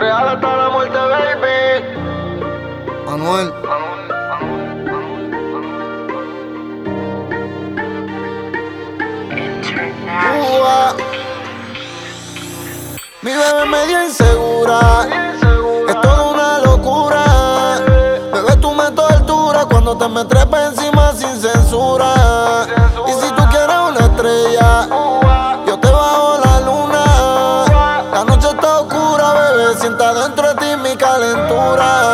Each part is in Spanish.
Real hasta la muerte, baby. Manuel. Ua. Mi bebé medio insegura. Bebé. Sienta dentro de ti mi calentura.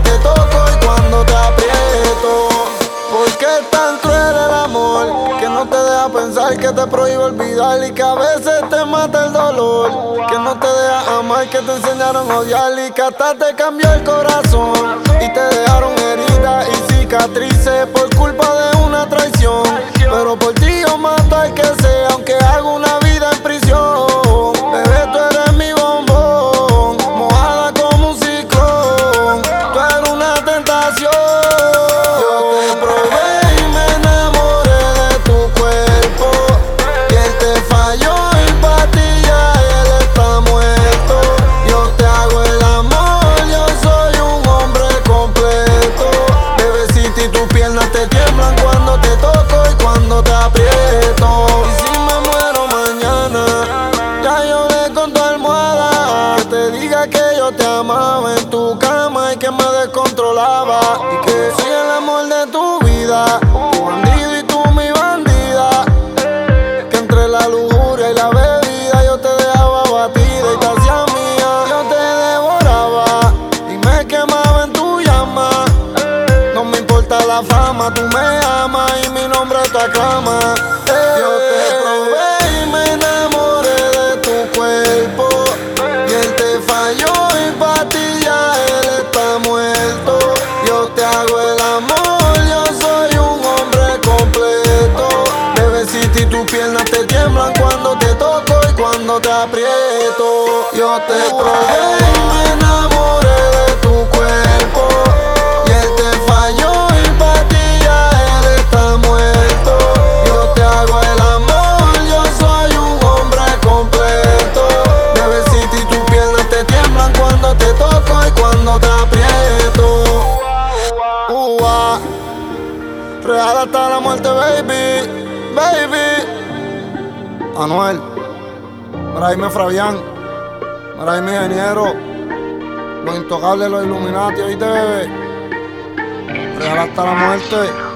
Te toco y cuando te aprieto. ¿Por qué es tan el amor? Que no te deja pensar, que te prohíbe olvidar y que a veces te mata el dolor. Que no te deja amar, que te enseñaron a odiar y que hasta te cambió el corazón. Y te dejaron heridas y cicatrices por culpa de yo te amaba en tu cama y que me descontrolaba. Y que soy el amor de tu vida, tu bandido y tú mi bandida. Que entre la lujuria y la bebida yo te dejaba batida y te hacía mía. Yo te devoraba y me quemaba en tu llama. No me importa la fama, tú me amas y mi nombre te aclama. Piernas te tiemblan cuando te toco y cuando te aprieto. Yo te probé y me enamoré de tu cuerpo. Y él te falló y patilla, él está muerto. Yo te hago el amor, yo soy un hombre completo. Bebecita y tus piernas te tiemblan cuando te toco y cuando te aprieto. Real hasta la muerte, baby, baby. Anuel, Mira Fabián, Mira mi ingeniero, los intocables, los Illuminati, oíste, bebé. Real hasta la muerte.